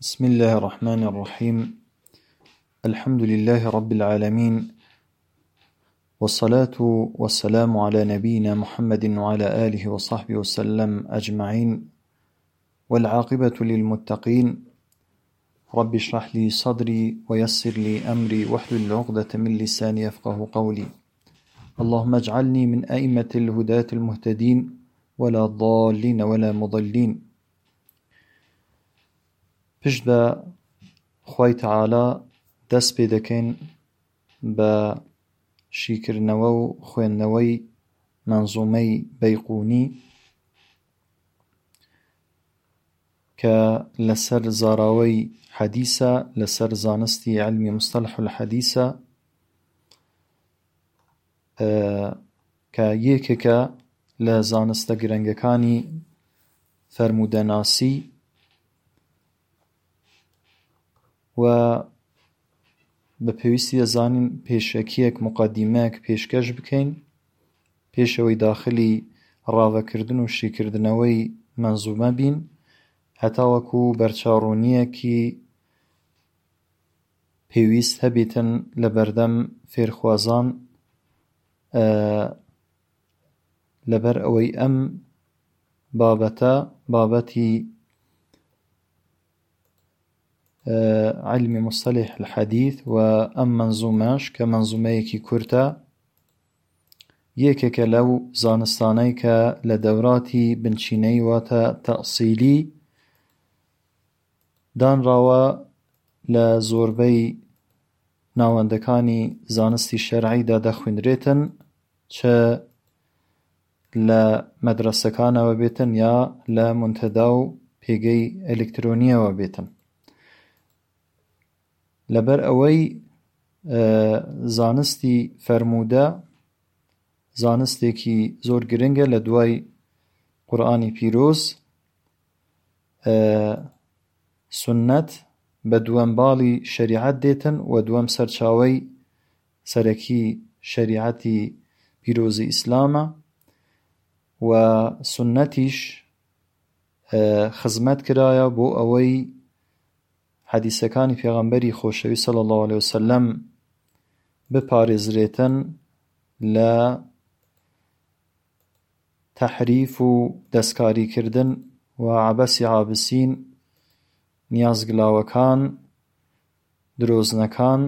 بسم الله الرحمن الرحيم الحمد لله رب العالمين والصلاة والسلام على نبينا محمد وعلى آله وصحبه وسلم أجمعين والعاقبة للمتقين رب اشرح لي صدري ويسر لي أمري واحلل العقدة من لساني يفقه قولي اللهم اجعلني من أئمة الهداة المهتدين ولا ضالين ولا مضلين پشت بە خوای تەعالا دەست پێ دەکەین بە شیکردنەوە و خوێندنەوەی مەنزومەی بەیقونی کە لەسەر زاراوەی حەدیسە لەسەر زانستی علمی مستەلح الحەدیسە کە یەکێکە لە زانستە گرنگەکانی فەرموودەناسی و بە پێویستی دەزانین پێشەکیەک مقدیمەک پێشکەش بکەین پێشەوەی داخلی ڕاوەکردن و شیکردنەوەی مەنزومە بین هەتاوەکو بەرچاڕوونیەکی پێویست هەبیتن لەبەردەم فێرخوازان ە لەبەر ئەوەی ئەم بابەتە بابەتی ە علمی مصطلح الحدیث و ئەم مەنزومەش کە مەنزومەیەکی کورتە یەکێکە لەو زانستانەی کە لە دەوراتی بنچینەی واتە تەئسیلی دانراوە لە زۆربەی ناوەندەکانی زانستی شەرعیدا دەخوێنرێتن چ لە مەدرەسەکانەوە بێتن یا لە مونتەدا و پێگەی ئەلکترۆنیەوە بێتن لەبەر ئەوەی زانستی فەرموودە زانستێکی زۆر گرنگە لە دوای قورئانی پیرۆز سوننەت بە دووەم باڵی شەریعەت دێتن و دووەم سەرچاوەی سەرەکی شەریعەتی پیرۆزی ئیسلامە و سوننەتیش خزمەت کرایە بۆ ئەوەی حەدیسەکانی پێغەمبەری خۆشەویست صلی اللە علیە وسلم بپارێزرێتن لە تەحریف و دەستکاریکردن و عەبەسی عابسین، نیازگلاوەکان، درۆزنەکان،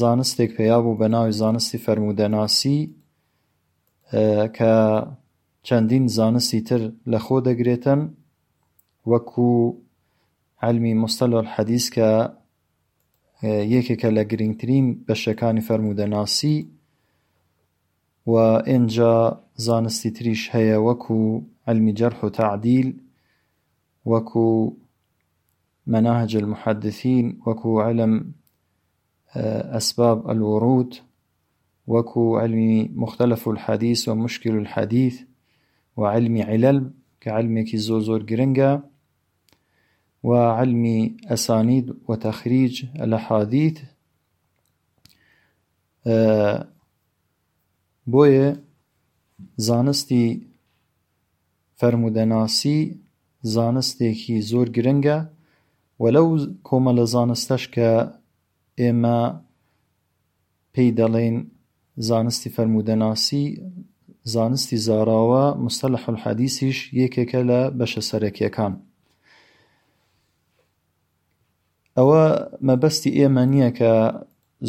زانستێک پەیا بوو بە ناوی زانستی فەرموودەناسی کە چەندین زانستی تر لە خۆ دەگرێتن وەکو عەلمی موستەلا حەدیس کە یەکێکە لە گرینگترین بەشەکانی فەرموودەناسی و ئێنجا زانستی تریش هيا وكو علمی جرح و تعدیل وەکو مناهج المحدثين وكو علم اه، أسباب الورود وكو علمي مختلف الحديث ومشكل الحديث وعلمي علل كعلمي علمێکی جرينجا وعلم أسانيد وتخريج الأحاديث بۆیە زانستی فەرموودەناسی زانستێکی زۆر گرنگە و لەو کۆمەلە زانستەش کە ئێمە پێی دەڵێن زانستی فەرموودەناسی زانستی زاراوە مستەلح حەدیسیش یەکێکە لە بەشە سەرەکیەکان ئەوە مەبەستی ئێمە نییە کە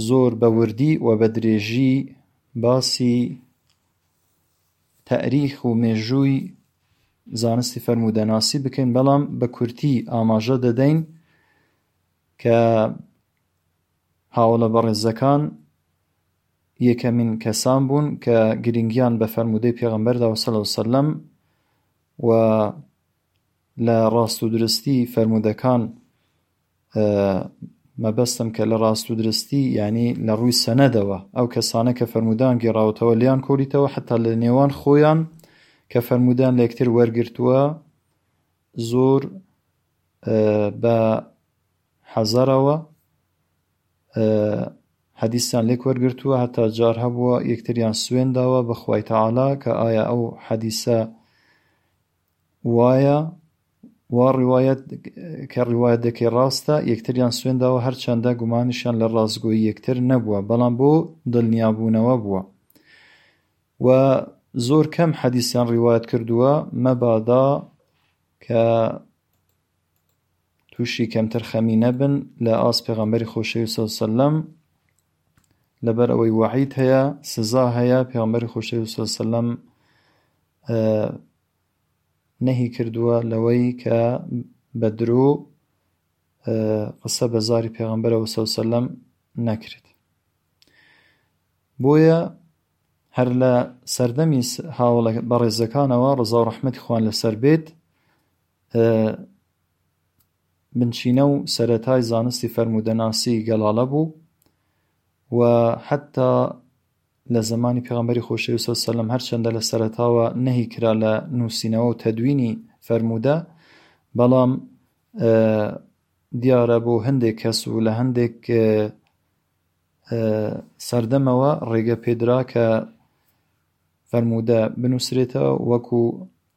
زۆر بە وردی و بە درێژی باسی تاریخ و مێژووی زانستی فەرموودەناسی بکەین، بەڵام بە کورتی ئاماژە دەدەین کە هاوڵە بەڕێزەکان یەکەمین کەسان بوون کە گرنگیان بە فەرموودەی پێغەمبەردا سەڵاو سەلەم و لە ڕاست و درستی فەرموودەکان مەبەستم کە لە ڕاست و درستی یعنی لە ڕووی سەنەدەوە ئەو کەسانە کە فەرموودان گێڕاوەتەوە لیان کۆریتەوە حتا لە نێوان خۆیان کە فەرموودان لەکتر وەرگتووە زۆر بە حەزەرەوە حەدیسان لێک وەرگتووە هەتا جار هەبووە یەکتریان سوێنداوە بەخوای تەعالا کە ئایا ئەو حەدیسە وایە وا ڕیوایەت کە ڕیوایەت دەکەی ڕاستە یەکتریان سوێنداوە هەرچەندە گومانیشیان لە ڕاستگۆی یەکتر نەبووە بەڵام بۆ دڵنیابوونەوە بووە و زۆر کەم حەدیسیان ڕیوایەت کردووە مەبادا کە تووشی کەمتر خەمی نەبن لە ئاس پێغەمبەری خۆشەوی سەسەلم لەبەر ئەوەی وەعید هەیە سزا هەیە پێغمبەری خۆشەوی وسلم نەهی کردووە لەوەی کە بە درۆ قسە بە زاری پێغمبەرەوە سەوسلم نەکرێت بۆیە هەر لە سەردەمی هاوڵە بەڕێزەکانەوە ڕزا و ڕحمەتی خوان لەسەر بێت بنچینە و سەرەتای زانستی فەرموودەناسی گەڵاڵە بوو و حەتتا لە زەمانی پێغەمبەری خۆشەویست سەو سەلەم هەرچەندە لە سەرەتاوە نەهی کرا لە نووسینەوە و تەدوینی فەرموودە بەڵام دیارە بۆ هەندێک کەس و لە هەندێک سەردەمەوە ڕێگە پێدرا کە فەرموودە بنووسرێتەوە وەکو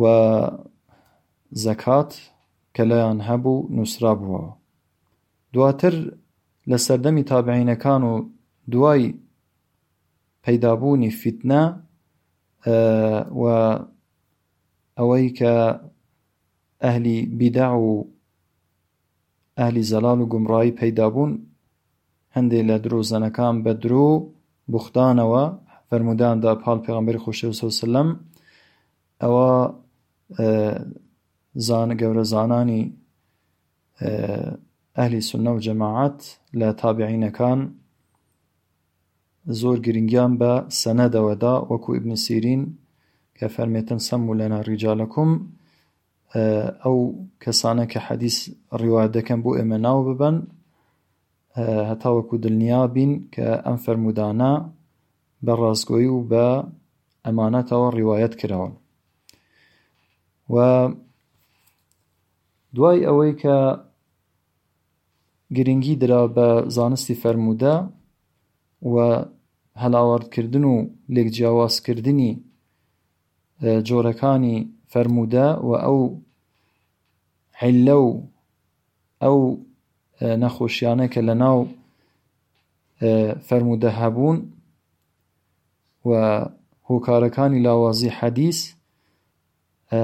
و زەکات کە لایان هەبوو نووسرابووە. دواتر لە سەردەمی تابعینەکان و دوای پەیدابوونی فیتنە و ئەوەی کە ئەهلی بیدەع و ئەهلی زەلال و گومڕایی پەیدابوون، هەندێ لە درۆزنەکان بە درۆ و بوختانەوە فەرموودەیان دا پاڵ پێغەمبەری خۆشەویست سەو سلم ئەوە زان گەورە زانانی ئەهلی سنە و جەماعەت لە تابعینەکان زۆر گرنگیان بە سەنەدەوەدا وەکو ئبن سیرین کە فەرمێتن سەم و لەنا ڕیجالەکم ئەو کەسانە کە حەدیس ڕیوا دەکەن بۆ ئێمە ناو ببن هەتاوەکو دڵنیا بین کە ئەم فەرموودانە بە ڕاستگۆی و بە ئەمانەتەوە ڕیوایەت کراون و دوای ئەوەی کە گرنگی درا بە زانستی فەرموودە و هەلاواردکردن و لێک جیاوازکردنی جۆرەکانی فەرموودە و ئەو حلە و ئەو نەخۆشیانەی کە لەناو فەرموودە هەبوون و هۆکارەکانی لاوازی حەدیث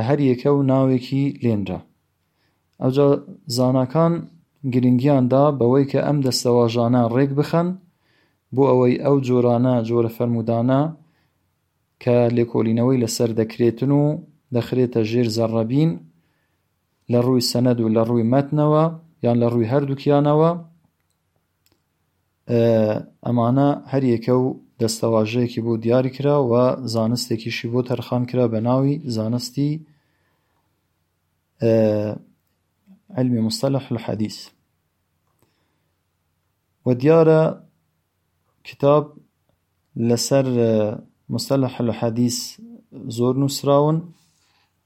هەر یەکە و ناوێکی لێنرا ئەوجا زاناکان گرنگیان دا بەوەی کە ئەم دەستەواژانە ڕێک بخەن بۆ ئەوەی ئەو جۆرانە جۆرە فەرمودانە کە لێکۆلینەوەی لەسەر دەکرێتن و دەخرێتە ژێر زەڕەبین لە ڕووی سەند و لە ڕووی مەتنەوە یان لە ڕووی هەردووکیانەوە ئەمانە هەریەکە و دەستەواژەیەکی بۆ دیاری کرا و زانستێکیشی بۆ تەرخان کرا بە ناوی زانستی علمی مستەلح الحەدیث و دیارە کتاب لەسەر مستەلح الحەدیث زۆر نووسراون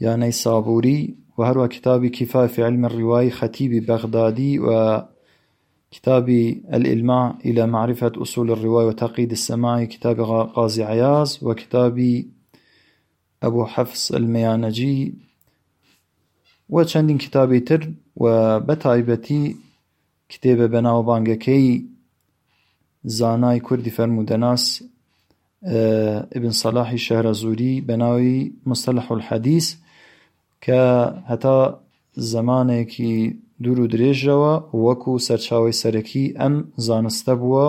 يا نەیسابوری وهروا كتاب كفاية في علم الرواية خطيب بغدادي و كتابي الإلماع إلى معرفة أصول الرواية وتقييد السماع كتاب قاضي عياز وكتاب أبو حفص الميانجي وشندين كتابي تر وبتايبتي کتێبە بەناوبانگەکەی زانای کوردی فەرموودەناس ئیبن سەلاحی شەهرەزووری بە ناوی مستەلح الحەدیث کە هەتا زەمانێکی دوور و درێژەوە وەکو سەرچاوی سەرەکی ئەم زانستە بووە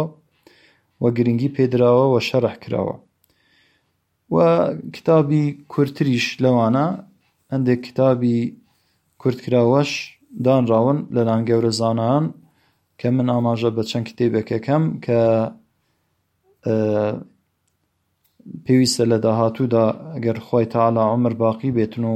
و گرنگی پێدراوە و شەرح کراوە و کتابی کورتریش لەوانە هەندێک کتابی کورتکراوەش دانراون لەلان گەورە زانایان کە من ئاماژە بە چەند کتێبەکەکەم کە پێویستە لە داهاتوودا ئەگەر خۆی تاالە عمر باقی بێتن و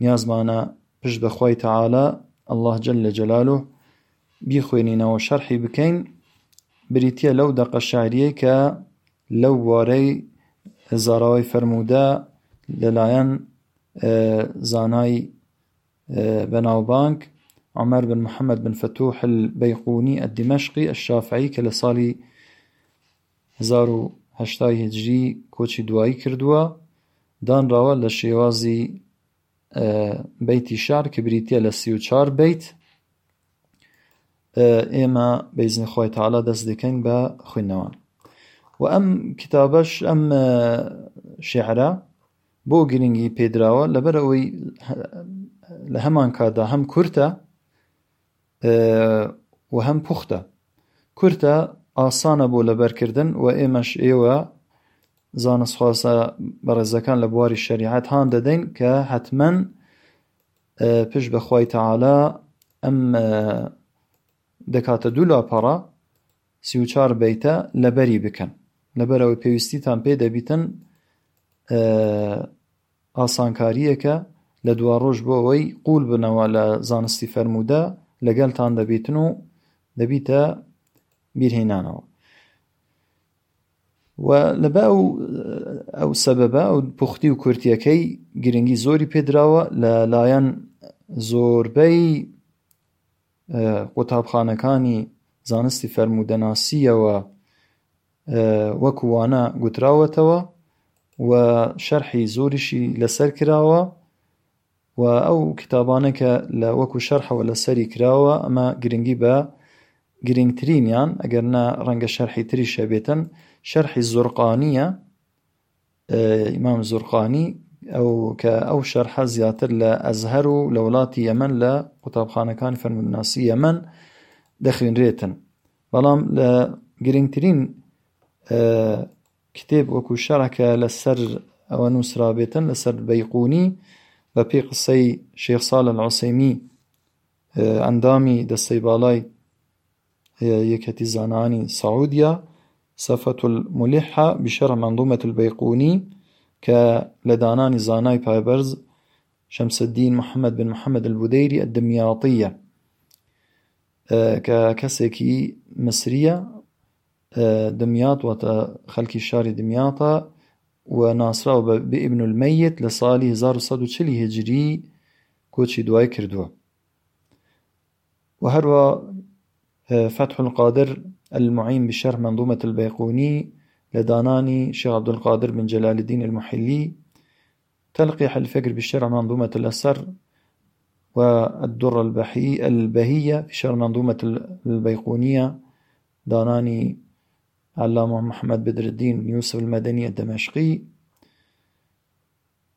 نیازمانە پشت بە خوای تەعالا، اللە جل جلاله، بیخوێنینەوە شەرحی بکەین، بریتیە لەو دەقە شعریەی کە لەو بوارەی زاراوەی فەرموودە لەلایەن زانای بەناوبانگ عمر بن محمد بن فتوح البیقونی الدمشقی الشافعی کە لە ساڵی هەزار و هەشتا ی هجری کۆچی دوایی کردووە، دانراوە لە شێوازی بەیتی شعر کە بریتیە لە سی و چوار بەیت، ئێمە بە ئیزنی خوای تەعالا دەست دەکەین بە خوێندنەوە. و ئەم کتابەش ئەم شعرە بۆ گرنگی پێدراوە لەبەر ئەوەی لە هەمان کاتدا هەم کورتە و هەم پوختە. کورتە، ئاسانە بۆ لەبەرکردن و ئێمەش ئێوە زانستخوازە بەڕێزەکان لە بواری شەریعەت هان دەدەین کە حتمما پشت بەخوای تەعالا ئەم دەکاتە دوو لاپەڕە سی و چار بیتە لەبەری بکەن لەبەرەوەی پێویستیتان پێ دەبیتن ئاسانکارییەکە لە دواڕۆژ بۆ ئەوەی قوول بنەوە لە زانستی فەرموودە لەگەلتان دەبیتن و دەبیتە بیرهینانەوە. وە لەبە ئەو ئەو سەبەبە ئەو پوختی و کورتیەکەی گرنگی زۆری پێدراوە لە لایەن زۆربەی قوتابخانەکانی زانستی فەرموودەناسیەوە وەکو وانە گوتراوەتەوە و شەرحی زۆریشی لەسەر کراوە و ئەو کتابانە کە لە وەکو شەرحەوە لەسەری کراوە ئەمە گرنگی بە گرنگترینیان ئەگەر نا ڕەنگە شەرحی تریشە بێتن شەرحی زۆرقانیە ئیمام زورقانی، ئەو کە ئەو شەرحە زیاتر لە ئەزهەر و لە وڵاتی یەمەن لە قوتابخانەکانی فەرمودناسی یەمەن دەخوێنرێتن بەڵام لە گرنگترین کتێب وەکو شەرەکە لەسەر ئەوە نووسرابێتن لەسەر بەیقونی بە پێی قسەی شێخ ساڵ العوسیمی ئەندامی دەستەی باڵای يكتي زاناني سعوديا صفة الملحة بشەرە منظومة البيقوني كلداناني زاناي بايبرز شمس الدين محمد بن محمد البديري الدمياطية ككسكي مصرية آه، دمياط وتە خەلکی دمياطة وناسراوە بابن الميت لصالي زار ساڵی 1940 هجري كوتش دواي كردوا وهروا فتح القادر المعين بشرح منظومة البيقوني لداناني شيخ عبد القادر بن جلال الدين المحلي تلقيح الفكر بشرح منظومة الأسر والدرة البهية في منظومة البيقونية داناني علامة محمد بدر الدين بن يوسف المدني الدمشقي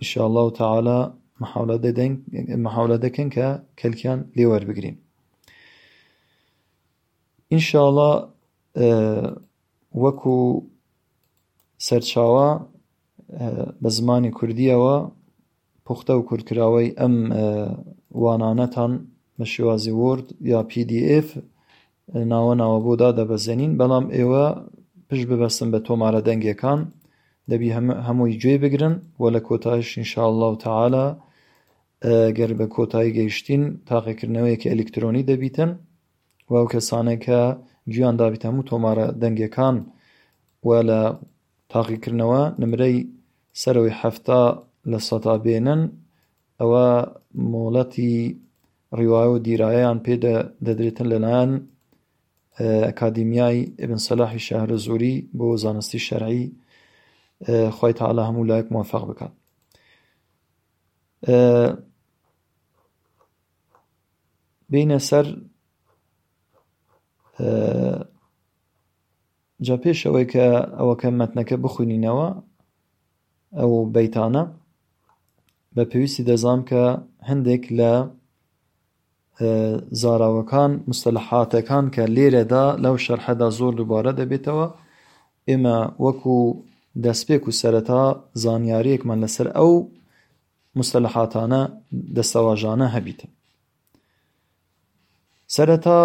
ان شاء اللە تعالی محاولە دەدەین محاولە دەکەین کە کەلکیان لێ وەربگرین ان شاء اللە وەکو سەرچاوە بە زمانی کوردیەوە پوختە و کورتکراوەی ئەم وانانەتان بە شێوازی وۆرد یا پی دی ئێف ناوە ناوە بۆ دادەبەزێنین بەڵام ئێوە پشت ببەستن بە تۆمارە دەنگیەکان دەبی هەمووی گوێ بگرن و لە کۆتایش انشاءله و تعاالە گەر بە کۆتایی گەیشتین تاقیکردنەوەیەکی ئەلکترۆنی دەبیتن و ئەو کەسانێکە گویان دابیت هەموو تۆمارە دەنگیەکان و لە تاقیکردنەوە نمرەی سەرەوەی هەفتا لە سەتا بێنن ئەوا مۆڵەتی ڕیوایە و دیرایەیان پێ دەدرێتن لەلایەن ئەکادیمیای ئبن سەلاحی شارە زۆری بۆ زانستی شەرعی خی تاالە هەموو لایەک موفق بکات بینە سەر جا پێشەوەی کە ئەوەکە مەتنەکە بخوێنینەوە ئەو بەیتانە بە پێویستی دەزانم کە هەندێک لە زاراوەکان مستەلحاتەکان کە لێرەدا لەو شەرحەدا زۆر دووبارە دەبێتەوە ئێمە وەکو دەستپێک و سەرەتا زانیاریەکمان لەسەر ئەو مستەلحاتانە دەستەواژانە هەبیتە سەرەتا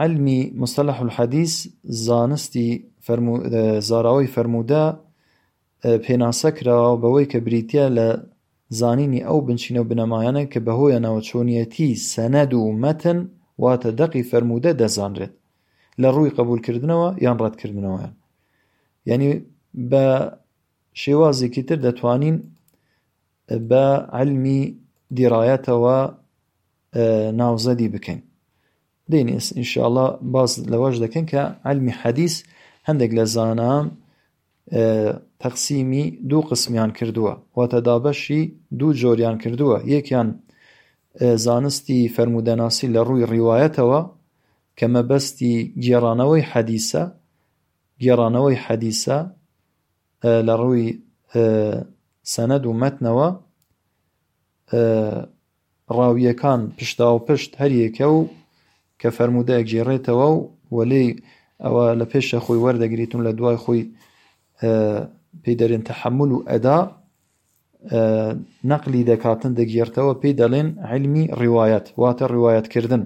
علمی مستەلح الحەدیث زانستی زاراوەی فەرموودە پێناسە کراوە بەوەی کە بریتییە لە زانینی ئەو بنچینە و بنەمایانە کە بەهۆیانەوە چۆنیەتی سەنەد و مەتن واتە دەقی فەرموودە دەزانرێت لە ڕووی قبولکردنەوە یان ڕەتکردنەوەیان یعنی بە شێوازێکی تر دەتوانین بە علمی دیڕایەتەوە ناوزەدی بکەین دەینێس ان شاء اللە باس لەوەش دەکەن کە علمی حەدیس هەندێک لە زانان تەقسیمی دوو قسمیان کردووە واتە دابەشی دوو جۆریان کردووە یەکیان زانستی فەرمودەناسی لە ڕووی ڕیواەتەوە کە مەبەستی گێڕانەوەی حەدیسە گێڕانەوەی حەدیسە لە ڕووی سەند و مەتنەوە ڕاوییەکان پشتاوپشت هەر یەکە و کە فەرموودە ئەگێڕێتەوە و و لێی ئەوە لە پێشە خۆی وەردەگریت و لە دوای خۆی پێی دەرێن تەحمل و ئەدا نەقلی دەکاتن دەگێرتەوە پێی دەڵێن علمی ڕواەت واتە ڕواەتکردن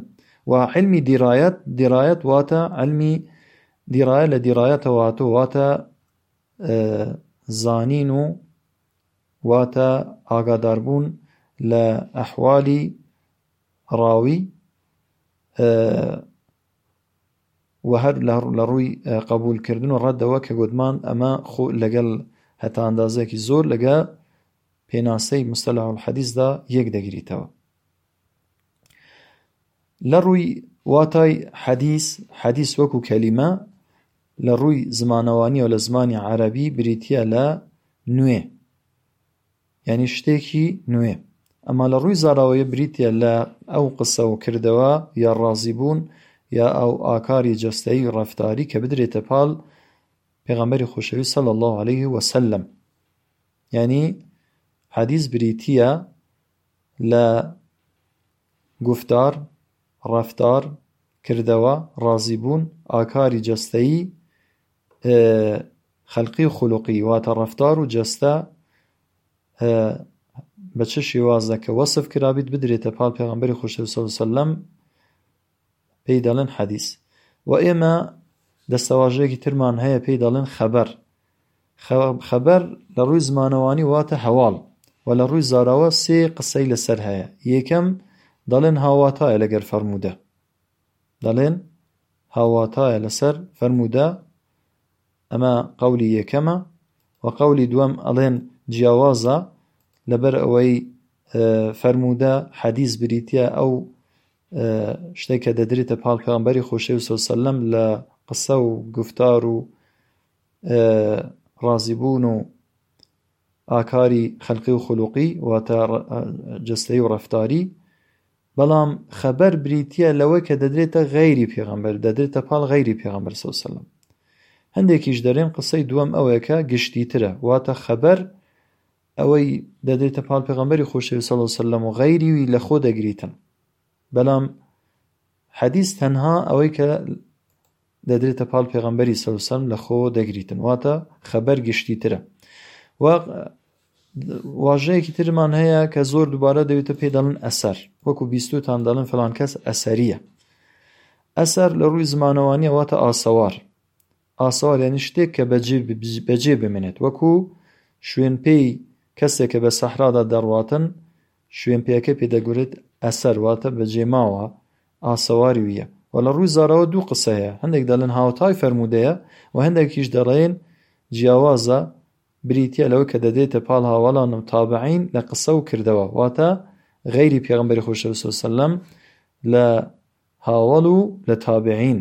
و علمی دیڕایەت دیڕایەت واتە علمی دیڕایە لە دیڕایەتەوە هاتۆ واتە زانین و واتە ئاگاداربوون لە ئەحوالی ڕاوی و هەر لە ڕووی قبولکردن و ڕەتەوە کە گوتمان ئەمە خۆ لەگەڵ هەتا ئەندازەیەکی زۆر لەگە پێناسەی مستەلەحولحەدیسدا یەک دەگریتەوە. لەڕووی واتای حەدیس، حەدیس وەکو کەلیمە لەڕووی زمانەوانیەوە لە زمانی عەرەبی بریتیە لە نوێ یانی شتێکی نوێ ئەما لە ڕووی زاراوەیە بریتە لە ئەو قسە و کردەوە یا ڕازیبوون یا ئەو ئاکاری جەستەیی ڕەفتاری کە بدرێتە پاڵ پێغەمبەری خۆشەوی سەل الله عليه وسلم یانی حەدیس بریتە لە گوفتار، ڕەفتار، کردەوە، ڕازیبوون، ئاکاری جەستەیی، خلقی و خلقی، واتە ڕەفتار و جەستە بە چ شێوازە کە وەسف کرابیت بدرێتە پاڵ پێغەمبەری خۆشەویست صلی اللە علیە وسلم، پێی دەڵێن حەدیس و ئێمە دەستەواژەیەکی ترمان هەیە پێی دەڵێن خەبەر خەبەر لە ڕووی زمانەوانی واتە هەواڵ و لە ڕووی زاراوە سێ قسەی لەسەر هەیە یەکەم دەڵێن هاواتایە لەگەر فەرموودە دەڵێن هاواتایە لەسەر فەرموودە ئەمە قولی یەکەمە و قولی دووەم ئەڵێن جیاوازە لەبەر ئەوەی فەرموودە حەدیز بریتە ئەو شتێک کە دەدریتە پاڵ پێغەمبەری خۆشەی و سەلەم لە قسە و گفتار و ڕازیبوون و ئاکاری خەلقی و خولوقی واتە جستەی و ڕفتاری بەڵام خەبەر بریتە لەوەی کە دەدرێتە غەیری پێغەمبەر دەدرێتە پاڵ غەیری پێغەمبەر سەوسلم هەندێکیش دەرێن قسەی دووەم ئەوەیەکە گشتی ترە واتە خەبەر ئەوەی دەدەیتە پاڵ پێغەمبەری خۆشەوی صلی الله وسلم و غیری وی لە خۆ دەگریتن بەڵام حەدیث تەنها ئەوەی کە دەدرێتە پاڵ پێغەمبەری سەوسەم لە خۆ دەگریتن واتە خەبەر گشتی ترە واژەیەکی ترمان هەیە کە زۆر دووبارە دەوێتە پێ دەڵن ئەسەر وەکو بیستوتان دەڵن فلان کەس ئەسەریە ئەسەر لە ڕووی زمانەوانیە واتە ئاسەوار ئاسۆ، یانی شتێک کە بەجێ بمێنێت، وەکو شوێنپێی کەسێک کە بە سەحرادا دەڕواتن، شوێنپێیەکە پێ دەگوترێت ئەسەر، واتە بەجێماوە، ئاسەواری ویە. و لە ڕووی زارەوە دوو قسە هەیە، هەندێک دەڵێن هاوتای فەرموودەیە و هەندێکیش دەڵێن جیاوازە، بریتییە لەوەی کە دەدێتە پاڵ هاوەڵان و تابعین لە قسە و کردەوە، واتە غەیری پێغەمبەری خۆی صلی الله علیه و سلم لە هاوەڵ و لە تابعین.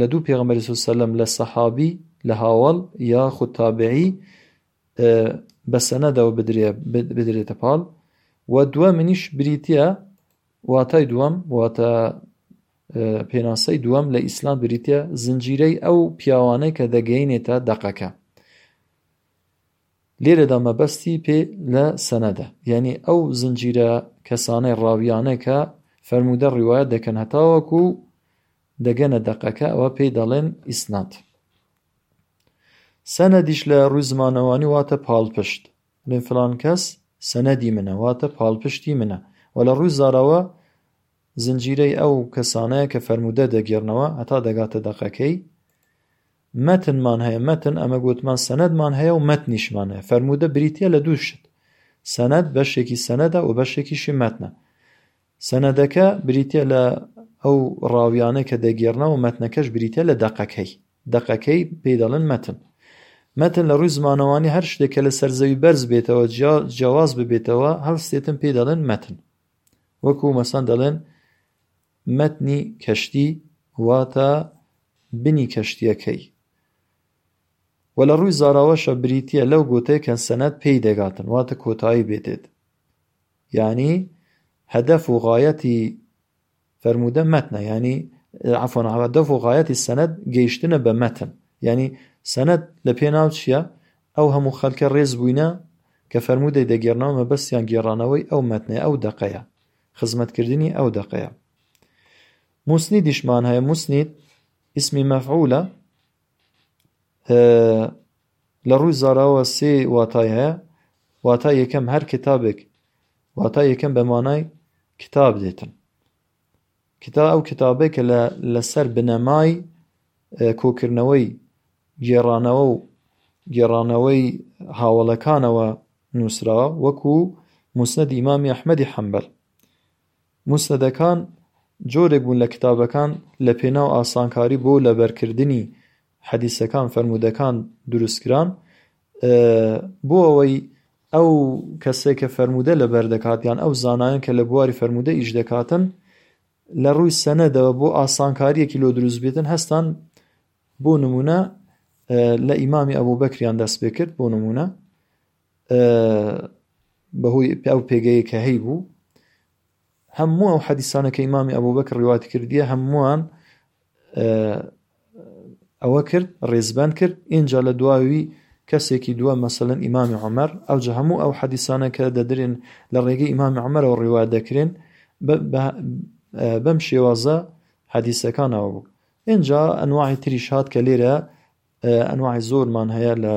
لە دوو پێغەمبەری سەوە سەلەم لە سەحابی لە هاوەڵ یا خود تابعی بە سەنەدەوە بدرێتە پاڵ و دووە منیش بریتە واتای دووەم واتە پێناسەی دووەم لە ئیسلام بریتە زنجیرەی ئەو پیاوانەی کە دەگەینێتە دەقەکە لێرەدا مەبەستی پێ لە سەنەدە، یەعنی ئەو زنجیرە کەسانەی، ڕاوییانەی کە فەرموودە ڕیوایەت دەکەن هەتاوەکو دەگەنە دەقەکە ئەوە پێی دەڵێن ئیسناد. سەنەدیش لە ڕووی زمانەوانی واتە پاڵپشت، فڵان کەس سەنەدی منە واتە پاڵپشتی منە و لە ڕووی زاراوە زنجیرەی ئەو کەسانەیە کە فەرموودە دەگێڕنەوە هەتا دەگاتە دەقەکەی مەتنمان هەیە، مەتن ئەمە گوتمان سەنەدمان هەیە و مەتنیشمان هەیە، فەرموودە بریتیە لە دوو شت، سەنەد بەشێکی سەنەدە و بەشێکیشی مەتنە. سەنەدەکە بریتە لە ئەو ڕاویانە کە دەگێڕنەوە مەتنەکەش بریتە لە دەقەکەی دەقەکەی پێی دەڵێن مەتن مەتن لە ڕووی زمانەوانی هەر شتێک کە لە سەرزەوی بەرز بێتەوە جیاواز ببێتەوە هەڵستێتن پێی دەڵێن مەتن وەکو مەسەن دەڵێن مەتنی کەشتی واتە بنی کەشتیەکەی و لە ڕووی زاراوەشە بریتە لەو گوتەی کە سەنەت پێی دەگاتن واتە کۆتایی بێتێت یعنی هەدەف و غایەتی فەرموودە مەتنە یانی عفوا هەدەف و غایەتی سەند گەیشتنە بە مەتن یانی سەند لە پێناو چییە ئەو هەموو خەلکە ڕێز بووینە کە فەرموودەی دەگەێڕنەوە مەبەستیان گێڕانەوەی ئەو مەتنێ ئەو دەقەیە خزمەتکردنی ئەو دەقەیە موسنی دیشمان هەیە موسنیت اسمی مەفعولە لە ڕووی زاراوە سێ واتای هەیە، واتای یەکەم هەر کتابێک، واتای یەکەم بە مانای کتاب دێتن. کتا ئەو کتابێک کە لە لەسەر بنەمای کۆکردنەوەی گێڕانەوە و گێڕانەوەی هاوڵەکانەوە نووسرا وەکو موسنە دیمامی ئەحمەدی حەمبەر موسنەدەکان جۆرێک بوون لە کتابەکان لە پێناو ئاسانکاری بۆ لەبەرکردنی حەدیسەکان فەرموودەکان دروست کران بۆ ئەوەی ئەو کەسێک کە فەرموودە لەبەر دەکات یان ئەو زانایان کە لە بواری فەرموودە ئیش دەکاتن لە ڕووی سەنەدەوە بۆ ئاسانکاریەکی لۆ دروست بێتن هەستان بۆ نمونە لە ئیمامی ئەبوو بەکریان دەست پێ کرد بۆ نمونە بەهۆی ئەو پێگەی کە هەی بوو هەموو ئەو حەدیسانە کە ئیمامی ئەبوبەکر ڕیواتی کردیە هەمووان ئەوە کرد ڕێزبەند کرد ئینجا لە دواوی کەسێکی دووە مەسەن ئیمامی عمر ئەو جە هەموو ئەو حەدیسانە کە دەدرێن لە ڕێگەی ئیمامی عمرەوە ڕیوا دەکرێن بەم شێوازە حەدیسەکانەوە بوو ئینجا ئەنواعی تریش هاات کە لێرە ئەنواعی زۆرمان هەیە لە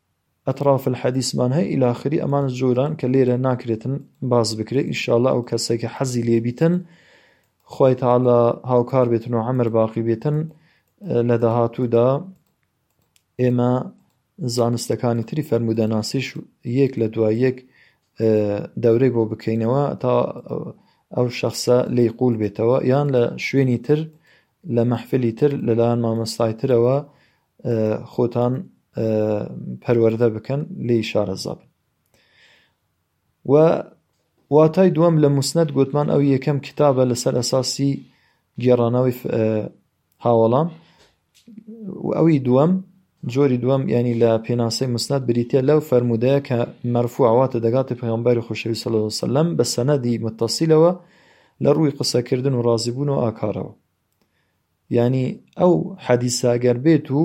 اطراف الحدیث مان هەیە الی اخری ئەمانە جۆران کە لێرە ناکرێتن باس بکرێت ان شاء اللە ئەو کەسەی کە حەزی لێ بیتن خوای تعالی هاوکار بێتن و عەمر باقی بێتن لە داهاتوودا ئێمە زانستەکانی تری فەرموودەناسیش یەک لە دوای یەک دەورەی بۆ بکەینەوە تا ئەو شخصە لی قول بێتەوە یان لە شوێنی تر لە مەحفلی تر لەلایەن مامەستای ترەوە خۆتان پەروەردە بکەن لێی شارەزا بن و واتای دووەم لە مسند گوتمان ئەو یەکەم کتابە لەسەر ئەساسی گێڕانەوەی هاوەڵان و ئەوی دووەم جۆری دووەم ینی لە پێناسی مسند بریتە لەو فەرمودەیە کە مەرفوعواتە دەگاتی پێغمبەری خوشەوی سەل وسلم بە سەنەدی متصلەوە لە ڕووی قسەکردن و ڕازیبوون و ئاکارەوە یانی ئەو حەدیسە گەر بێت و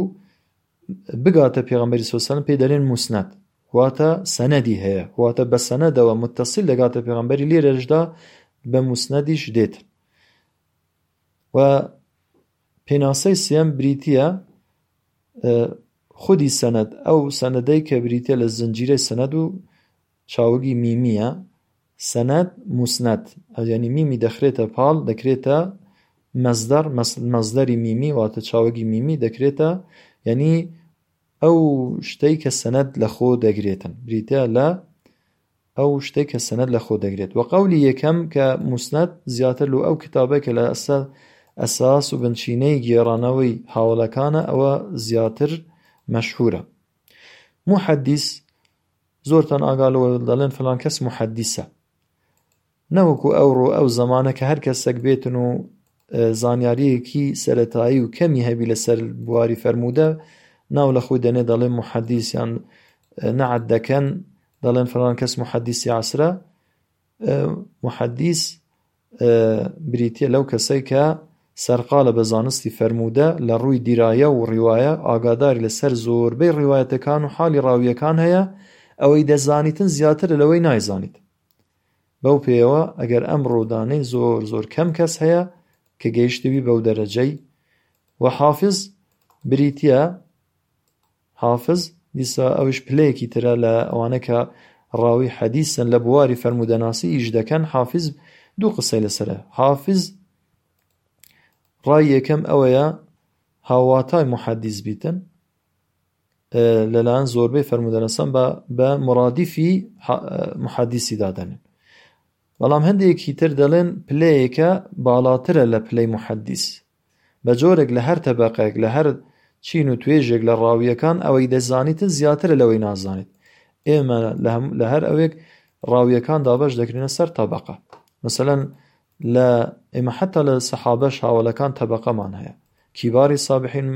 بگاتە پێغەمبەری صلی الله علیه و سلم پێی دەلێن موسنەد واتە سەنەدی هەیە واتە بە سەنەدەوە متصل دەگاتە پێغەمبەری لێرەشدا بە موسنەدیش دێت و پێناسەی سێم بریتیە خودی سەند ئەو سەنەدەی کە بریتە لە زنجیرەی سەند و چاوگی میمییە، سەند، موسنەد، ە، یانی میمی دەخرێتە پاڵ دەکرێتە مەسدەڕ، مەسدەری میمی واتە چاوگی میمی دەکرێتە یانی ئەو شتەی کە سەند لە خۆ دەگرێتن بریتە لە ئەو شتەی کە سەند لە خۆ دەگرێت وە قولی یەکەم کە موسنەت زیاتر لە ئەو کتابە کە لە ئەسەر ئەساس و بنچینەی گێڕانەوەی هاوڵەکانە ئەوە زیاتر مەشهورە محەدیس زۆرتان ئاگا لەوە دەڵێن فلان کەس محەدیسە نەوەکو ئەوڕۆ ئەو زمانە کە هەر کەسەک بێتن و زانیاریەکی سەتایی و کەمی هەبی لەسەر بواری فەرموودە ناو لە خۆی دەنێ دەڵێن محەدیسیان نەعەت دەکەن دەڵێن فلان کەس محەدیسی عسرە موحەدیس بریتیە لەو کەسەی کە سەرقاڵە بە زانستی فەرموودە لە ڕووی دیرایە و ڕیوایە ئاگاداری لە سەر زۆربەی ڕیوایەتەکان و حالی ڕاویەکان هەیە ئەوەی دەزانیتن زیاترە لەوەی نایزانیت بەو پێیەوە ئەگەر ئەم ڕوودانەی زۆر زۆر کەم کەس هەیە کە گەیشتوی بەو دەرەجەی وە حافز بریتە حافز، دیسا ئەویش پلەیەکی ترە لە ئەوانە کە ڕاوی حەدیسن لە بواری فەرموودەناسی ئیش دەکەن، حافز دوو قسەی لەسەرە، حافز ڕای یەکەم ئەوەیە هاوواتای محەدیس بیتن، لەلایەن زۆربەی فەرموودەناسان بە بە مورادیفی محەدیسی دادەنێن. بەڵام هەندێکی تر دەڵێن پلەیەکە باڵاترە لە پلەی محەدیس، بە جۆرێک لە هەر تەبەقەیەک لە هەر چین و توێژێک لە ڕاوییەکان ئەوەی دەزانیتن زیاترە لەوەی نازانیت، ئێمە لە هەر ئەوێک ڕاوییەکان دابەش دەکرێنە سەر تەبەقە، مەسەلەن لە ئێمە حەتا لە سەحابەش هاوەڵەکان تەبەقەمان هەیە، کیباری سابحین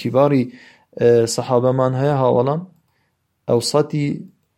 کیباری سەحابەمان هەیە هاوەڵان، ئەوسەتی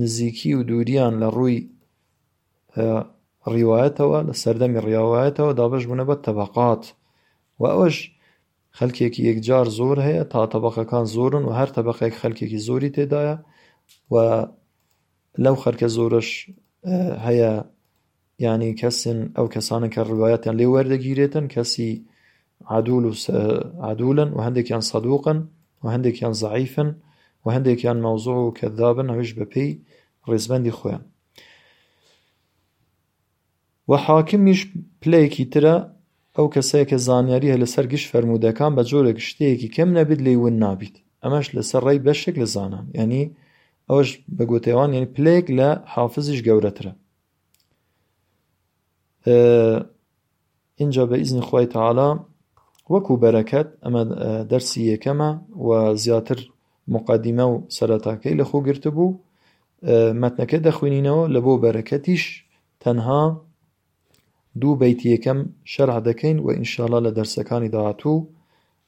نزیکی و دووریان لە ڕووی ڕیوایەتەوە لە سەردەمی ڕیاوایەتەوە دابش بوونە بە تەبقات و ئەوەش خەلکێکی یەکجار زۆر هەیە تا تەبقەکان زۆرن و هەر تەبقێک خەلکێکی زۆری تێدایە و لەو خەرکە زۆرش هەیە یانی کەسن ئەو کەسانە کە ڕوایەتیان لێ وەردەگیرێتن کەسی عدول و عدولن و هەندێکیان صدوقن و هەندێکیان ضعیفن و هەندێکیان موضوع و کذابن ئەویش بەپێی ڕێزبەندی خۆیان و حاکمیش پلەیەکی ترە ئەو کەسەیە کە زانیاری هەیە لەسەر گشت فەرموودەکان بە جۆرێک شتەیەکی کەم نەبیت لێی ون نابیت ئەمەش لەسەر ڕێی بەشێک لە زانان ینی ئەوش بە گوتەوان یعنی پلەیەک لە حافزیش گەورەترە ئینجا بە ئیزنی خوای تەعالا وەکو بەرەکەت ئەمە دەرسی یەکەمە و زیاتر مقدمە و سەرەتاکەی لە خۆ گرتبوو مەتنەکە دەخوێنینەوە لە بۆ بەرەکەتیش تەنها دوو بیت یەکەم شەرع دەکەین و ئینشاالله لە دەرسەکانی داهاتوو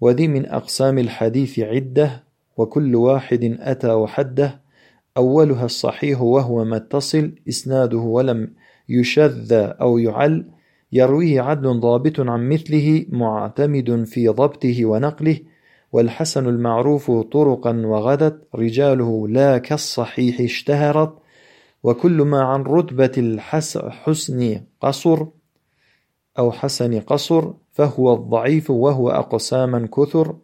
وذي من أقسام الحديث عدة وكل واحد أتى وحده أولها الصحيح وهو متصل إسناده ولم يشذ أو يعل يرويه عدل ضابط عن مثله معتمد في ضبطه ونقله والحسن المعروف طرقا وغدت رجاله لا كالصحيح اشتهرت وكل ما عن رتبة الحسن قصر أو حسن قصر فهو الضعيف وهو أقساما كثر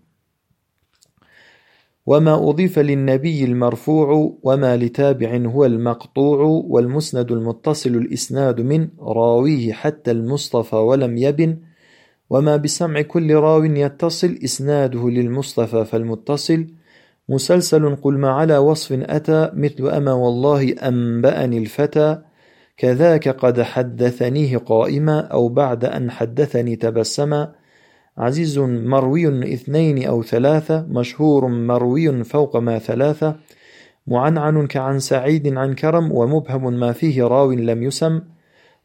وما أضيف للنبي المرفوع وما لتابع هو المقطوع والمسند المتصل الإسناد من راويه حتى المصطفى ولم يبن وما بسمع كل راو يتصل إسناده للمصطفى فالمتصل مسلسل قل ما على وصف أتى مثل أما والله أنبأني الفتى كذاك قد حدثنيه قائما أو بعد أن حدثني تبسما عزيز مروي اثنين أو ثلاثة مشهور مروي فوق ما ثلاثة معنعن كعن سعيد عن كرم ومبهم ما فيه راو لم يسم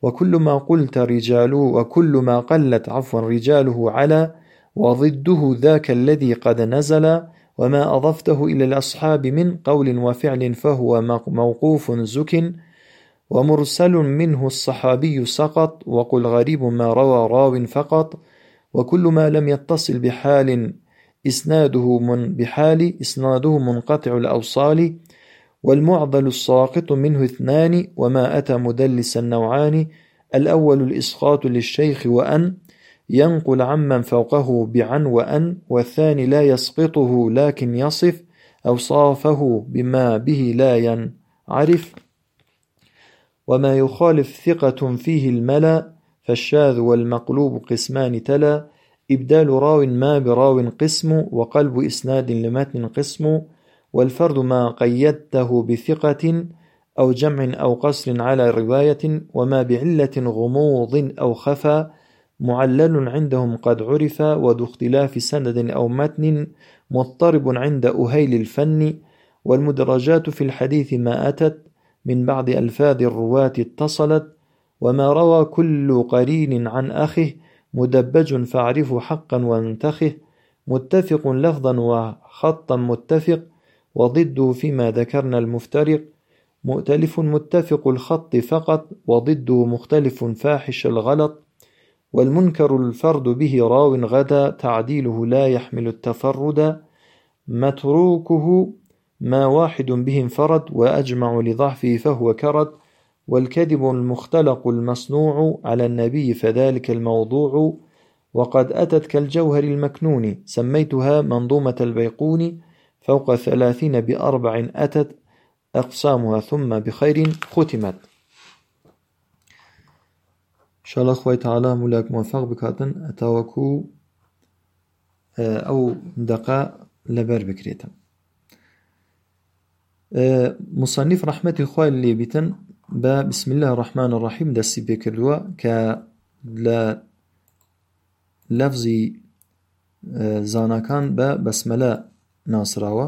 وكل ما قلت رجال وكل ما قلت عفوا رجاله على وضده ذاك الذي قد نزل وما أضفته إلى الأصحاب من قول وفعل فهو موقوف زك ومرسل منه الصحابي سقط وقل غريب ما روى راو فقط وكل ما لم يتصل بحال إسناده من بحال إسناده منقطع الأوصال والمعضل الساقط منه اثنان وما أتى مدلسا نوعان الأول الإسقاط للشيخ وأن ينقل عمن فوقه بعن وأن والثاني لا يسقطه لكن يصف أوصافه بما به لا ينعرف وما يخالف ثقة فيه الملأ فالشاذ والمقلوب قسمان تلا إبدال راو ما براو قسم وقلب إسناد لمتن قسم والفرد ما قيدته بثقة أو جمع أو قصر على رواية وما بعلة غموض أو خفى معلل عندهم قد عرف وذو اختلاف سند أو متن مضطرب عند أهيل الفن والمدرجات في الحديث ما أتت من بعض ألفاظ الرواة اتصلت وما روى كل قرين عن أخه مدبج فاعرفه حقا وانتخه متفق لفظا وخطا متفق وضده فيما ذكرنا المفترق مؤتلف متفق الخط فقط وضده مختلف فاحش الغلط والمنكر الفرد به راو غدا تعديله لا يحمل التفرد متروكه ما واحد به انفرد وأجمع لضعفه فهو كرد وَالْكَذِبُ الْمُخْتَلَقُ الْمَصْنُوعُ عَلَى النَّبِيِّ فَذَلِكَ الْمَوْضُوعُ وَقَدْ أَتَتْ كَالْجَوْهَرِ الْمَكْنُونِ سميتها منظومة البيقون فوق ثلاثين بأربع أتت اقسامها ثم بخیر ختمت شاء الله خوای تعالی مولاک موفق بکاتن تاوەکو ئەو دەقە لەبەر بکرێتن مصنف ڕحمەتی خوای لێبیتن بە بسم الله الرحمن الرحیم دەستی پێ کردووە کە لە لەفزی زانکان بە بەسمەلە ناسراوە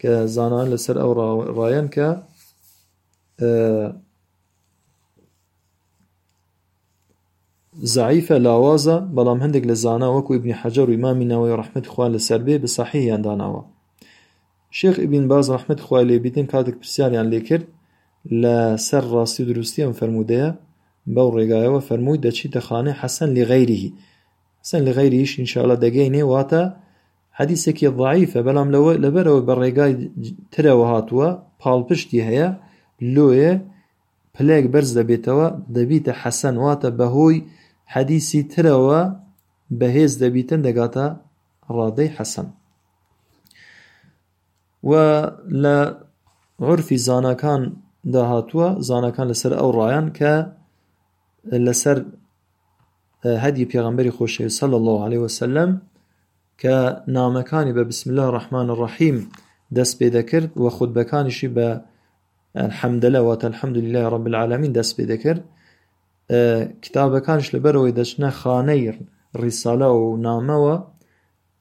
کە زانان لەسەر ئەو ڕایەن کە زعیفە لاوازە بەڵام هەندێک لە زانا وەکو ابنی حەجە و ئیمامی ناوەی ڕحمت خوا لەسەر بێ بە ساحییان داناوە شێخ ئبین باز ڕحمت خوای لێ بیتن کاتێک پرسیاریان لێ کرد لە سەر ڕاستی و دروستی ئەم فەرمودەیە بەو ڕێگایەوە فەرمووی دەچیتە خانەی حەسەن لغیریه حەسەن لغیریش انشاءاللە دەگەینێ واتە حەدیسێکی ضەعیفە بەڵام لەوە لەبەرئەوە بە ڕێگای ترەوە هاتووە پاڵپشتی هەیە لۆیێ پلەیەک بەرز دەبێتەوە دەبیتە حەسەن واتە بەهۆی حەدیسی ترەوە بەهێز دەبیتن دەگاتە ڕادەی حەسەن و لە عرفی زانەکان داهاتووە زانەکان لەسەر ئەو ڕایان کە لەسەر هەدی پێغەمبەری خۆشەویست صلی اللە علیه وسلم کە نامەکانی بە بسم الله الرحمن الرحیم دەست پێ دەکرد و خودبەکانیشی بە الحمدلە واتە الحمد لله رب العالمین دەست پێ دەکرد کتابەکانش لەبەرەوەی دەچنە خانەی ڕیسالە و نامەوە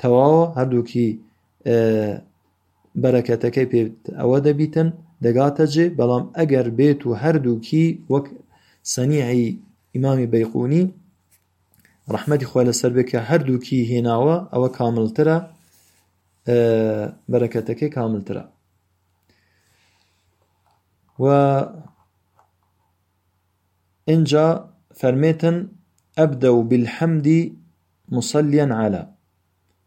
تەواوە هەردووکی بەرەکەتەکەی پێ ئەوە دەبیتن دەگاتە جێ بەڵام ئەگەر بێت و هەردووکی وەک سەنیعی ئیمامی بەیقونی ڕحمەتی خۆی لەسەر بێت کە هەردووکی هێناوە ئەوە کاملترە بەرەکەتەکەی کاملترە و ئینجا فەرمێتن، ابدأ بالحمد مصلیا علی،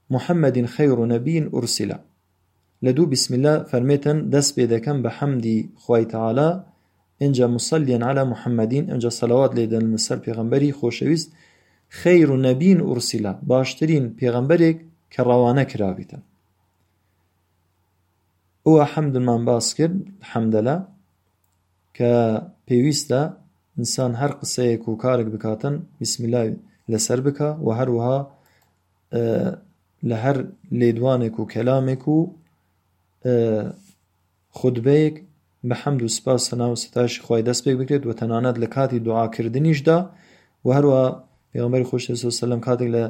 محمد خیر نبی ارسل، لە دوو بسم اللە فەرمێتن دەست پێ دەکەم بە حەمدی خوای تەعالا، ئینجا مصلیا علی محمد، ئینجا سەلاوات لێ دەن لەسەر پێغەمبەری خۆشەویست، خیر نبی ارسل، باشترین پێغەمبەرێک کە ڕەوانە کراویتە. ئوا حەمدمان باس کرد، حمدلە. کە پێویستە ئینسان هەر قسەیەک و کارێک بکاتن بسم اللە لەسەر بکا و هەروەها لە هەر لێدوانێک و کەلامێک و خودبەیەک بە حەمد و سپاس سەنا و ستاشی خی دەست پێک بکرێت و تەنانەت لە کاتی دوعاکردنیشدا و هەروە پێغمبەری خۆشتە سەلم کاتێک لە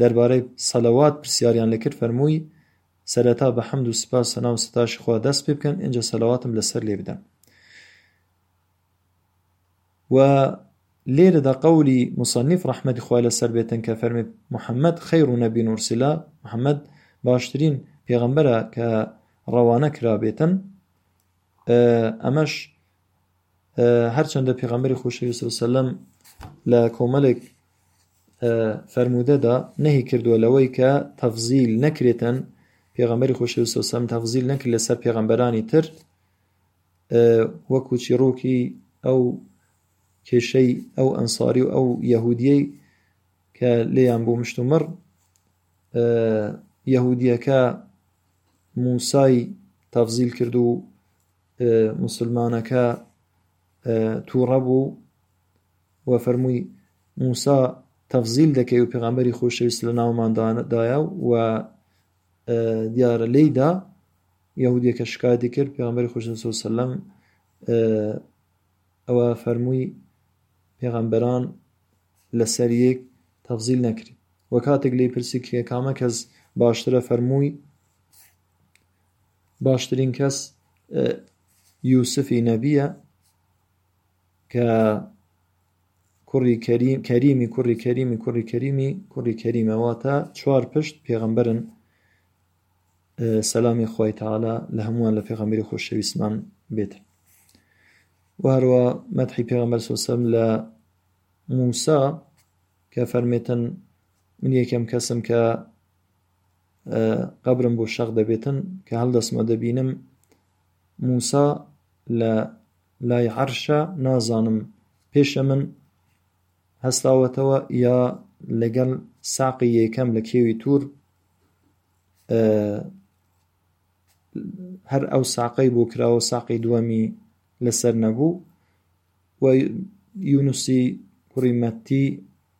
دەربارەی سەلەوات پرسیاریان لەکرد فەرمووی سەرەتا بە حەمد و سپاس سەنا و ستاشی خوا دەست پێ بکەن ئینجا سەلاواتم لەسەر لێ بدەن و لێرەدا قولی مصنف ڕحمەتی خوای لەسەر بێتن کە فەرمی محەممەد خەیر و نەبی نورسیلا محەممەد باشترین پێغەمبەرە کە ڕەوانە کرابێتن ئەمەش هەرچەندە پێغەمبەری خۆشەویست صلی الله علیه و سلم لە کۆمەڵێک فەرموودەدا نەهی کردووە لەوەی کە تەفزیل نەکرێتن پێغەمبەری خۆشەویست صلی الله علیه و سلم تەفزیل نەکرد لەسەر پێغەمبەرانی تر وەکو چیڕۆکی ئەو کێشەی ئەو ئەنساری و ئەو یەهودیەی کە لێیان بۆ مشتومڕ یەهودیەکە موسای تەفزیل کرد و موسلمانەکە تووڕە بوو و فەرمووی موسا تەفزیل دەکەی و پێغامبەری خۆشەویست لە ناوماندایە و دیارە لێیدا یهودیەکە شکایەتی کرد پێغامبەری خۆشەسەلم ئەوە فەرمووی پێغامبەران لەسەر یەک تەفزیل نەکری وە کاتێک لی پرسی کێ کامە کەس باشترە فەرمووی باشترین کەس یوسفی نەبیە کە کوڕی کەریم کەریمی کوڕی کەریمی کوڕی کەریمی کوڕی کەریمەواتە چوار پشت پێغەمبەرن سەلامی خی تاالە لە هەمووان لە پێغەمبری خۆشەویستمان بێت وهروە مەتحی پێغەمبەر سوسم لە موسا کە فەرمێتن من یەکەم کەسم کە قەبرم بۆ شەق دەبێتن کە هەڵدەسمە دەبینم موسا لە لای عەرشە نازانم پێشە من هەستاوەتەوە یا لەگەڵ ساقی یەکەم لە کێوی تور هەر ئەو ساقەی بۆ کراوە ساقی دووەمی لەسەر نەبوو و یونسی کوڕی مەتی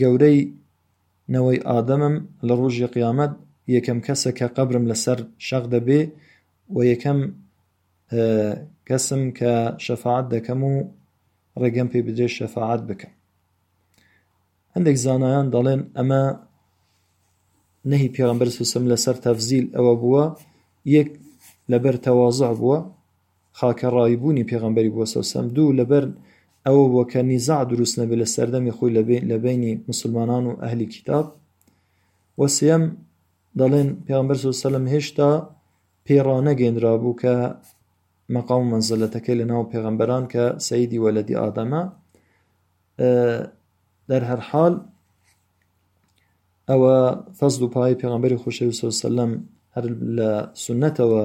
گەورەی نەوەی ئادەمم لە ڕۆژی قیامەت یەکەم کەسە کە قەبرم لەسەر شەق دەبێ و یەکەم کەسم کە شەفاعەت دەکەم و ڕێگەم پێ بدرێ شەفاعەت بکەم هەندێک زانایان دەڵێن ئەمە نهی پیغمبر سوسم لەسەر تەفزیل ئەوە بووە یەک لەبەر تەوازع بووە خاکە ڕاوی بوونی پێغەمبەری بووە سەوسەم دوو لەبەر ئەوە بووە کە نیزاع دروست نەبێت لە سەردەمی خۆی لە بەینی مسلمانان و ئەهلی کیتاب وە سێم دەڵێن پێغەمبەر سەلم هێشتا پێ ڕانەگەێنرا بوو کە مەقام و مەنزلەتەکەی لە ناو پێغەمبەران کە سەیدی وەلەدی ئادەمە دەر هەر حال ئەوە فەزل و پای پێغمبەری خۆشەویسەوسلم هەر لە سنەتەوە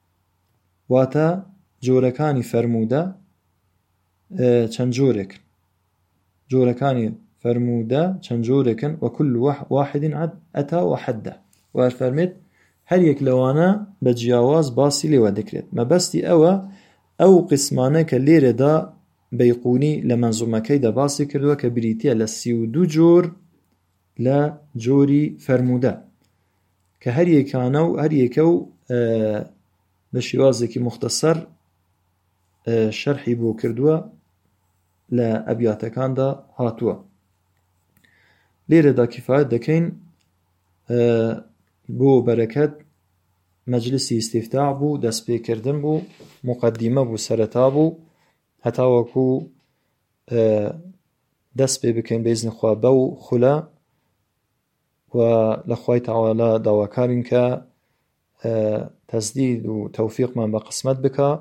واتە جۆرەکانی فەرموودە چەند جۆرێکن جۆرەکانی فەرموودە چەند جۆرێکن وە کل واحدین عد ئەتا و حەددا وار فەرمێت هەر یەک لەوانە بە جیاواز باسی لێوە دەکرێت مەبەستی ئەوە ئەو قسمانە کە لێرەدا بەیقونی لە مەنزومەکەی دەباسی کردووە کە بریتە لە سی و دو جۆر لە جۆری فەرموودە کە هەر یەکانە و هەر یەکە و بە شێوازێکی مختەسەر شەرحی بۆ کردووە لە ئەبیاتەکاندا هاتووە لێرەدا کیفاەت دەکەین بۆ بەرەکەت مەجلسی استفتاع بوو دەست پێکردن بوو مقدمە بوو سەرەتا بوو هەتاوەکو دەست پێ بکەین بێزنخوا بە و خولە و لە خوای تەعالا داواکارین کە تەسدید و تەوفیقمان بە قسمەت بکا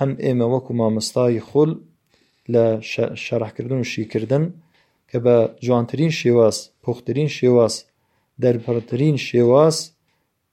هەم ئێمە وەکو مامۆستای خول لە شەرحکردن و شیکردن کە بە جوانترین شێواز پوخترین شێواز دەرپڕترین شێواز